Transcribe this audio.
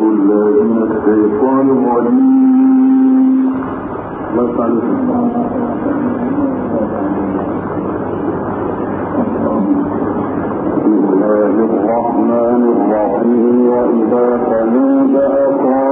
بالله من الشيطان الرجيم. بسم الله الرحمن الرحيم. وإذا ثمود أقام